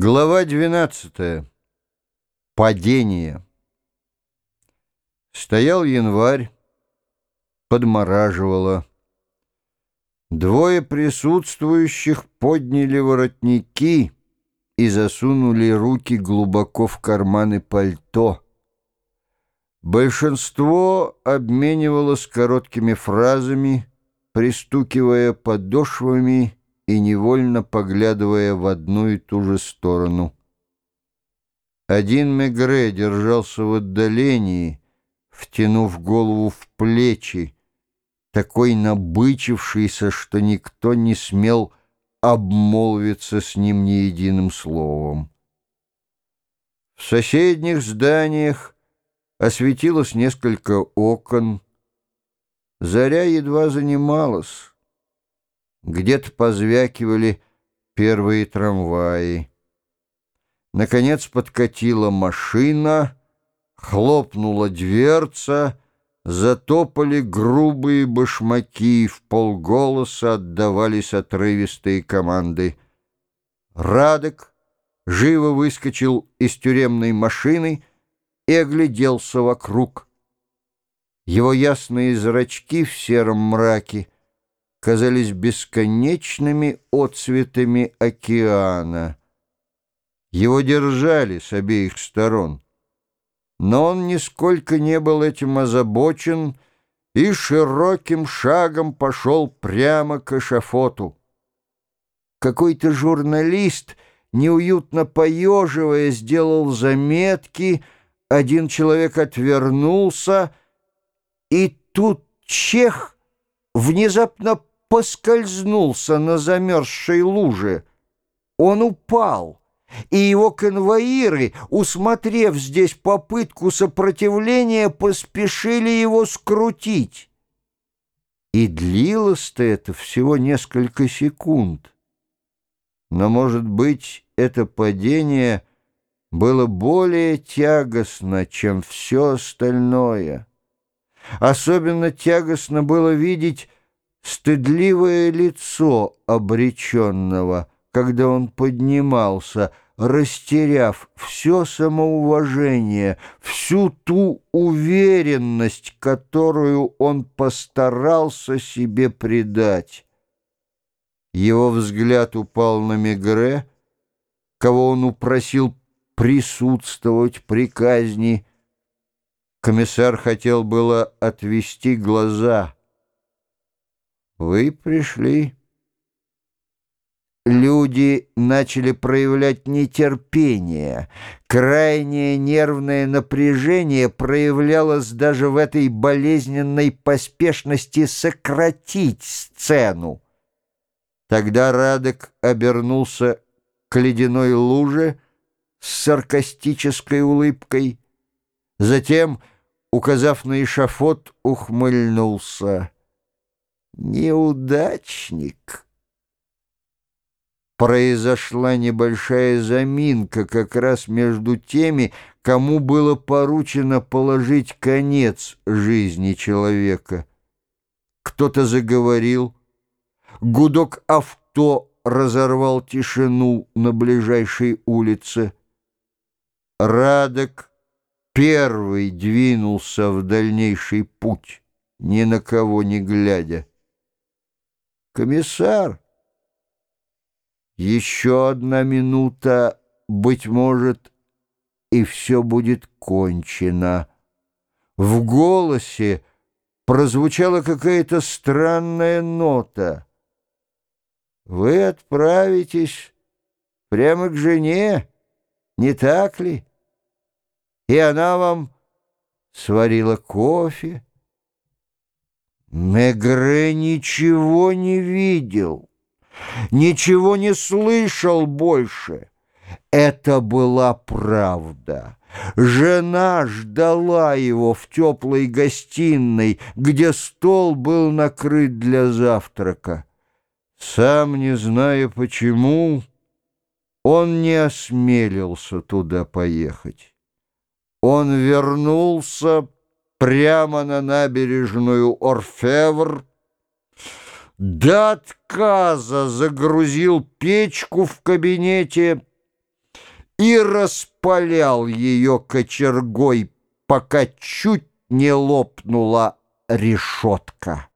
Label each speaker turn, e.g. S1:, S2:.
S1: Глава 12. Падение. Стоял январь, подмораживало. Двое присутствующих подняли воротники и засунули руки глубоко в карманы пальто. Большинство обменивалось короткими фразами, пристукивая подошвами и невольно поглядывая в одну и ту же сторону. Один Мегре держался в отдалении, втянув голову в плечи, такой набычившийся, что никто не смел обмолвиться с ним ни единым словом. В соседних зданиях осветилось несколько окон. Заря едва занималась. Где-то позвякивали первые трамваи. Наконец подкатила машина, хлопнула дверца, затопали грубые башмаки, в полголоса отдавались отрывистые команды. Радок живо выскочил из тюремной машины и огляделся вокруг. Его ясные зрачки в сером мраке — казались бесконечными отцветами океана. Его держали с обеих сторон, но он нисколько не был этим озабочен и широким шагом пошел прямо к эшафоту. Какой-то журналист, неуютно поеживая, сделал заметки, один человек отвернулся, и тут чех внезапно поскользнулся на замерзшей луже. Он упал, и его конвоиры, усмотрев здесь попытку сопротивления, поспешили его скрутить. И длилось-то это всего несколько секунд. Но, может быть, это падение было более тягостно, чем все остальное. Особенно тягостно было видеть стыдливое лицо обреченного, когда он поднимался, растеряв все самоуважение, всю ту уверенность, которую он постарался себе придать. Его взгляд упал на Мегре, кого он упросил присутствовать при казни. Комиссар хотел было отвести глаза — вы пришли. Люди начали проявлять нетерпение. Крайнее нервное напряжение проявлялось даже в этой болезненной поспешности сократить сцену. Тогда Радок обернулся к ледяной луже с саркастической улыбкой. Затем, указав на эшафот, ухмыльнулся неудачник. Произошла небольшая заминка как раз между теми, кому было поручено положить конец жизни человека. Кто-то заговорил, гудок авто разорвал тишину на ближайшей улице. Радок первый двинулся в дальнейший путь, ни на кого не глядя. Комиссар, еще одна минута, быть может, и все будет кончено. В голосе прозвучала какая-то странная нота. Вы отправитесь прямо к жене, не так ли? И она вам сварила кофе, Мегре ничего не видел, ничего не слышал больше. Это была правда. Жена ждала его в теплой гостиной, где стол был накрыт для завтрака. Сам не зная почему, он не осмелился туда поехать. Он вернулся прямо на набережную Орфевр, до отказа загрузил печку в кабинете и распалял ее кочергой, пока чуть не лопнула решетка.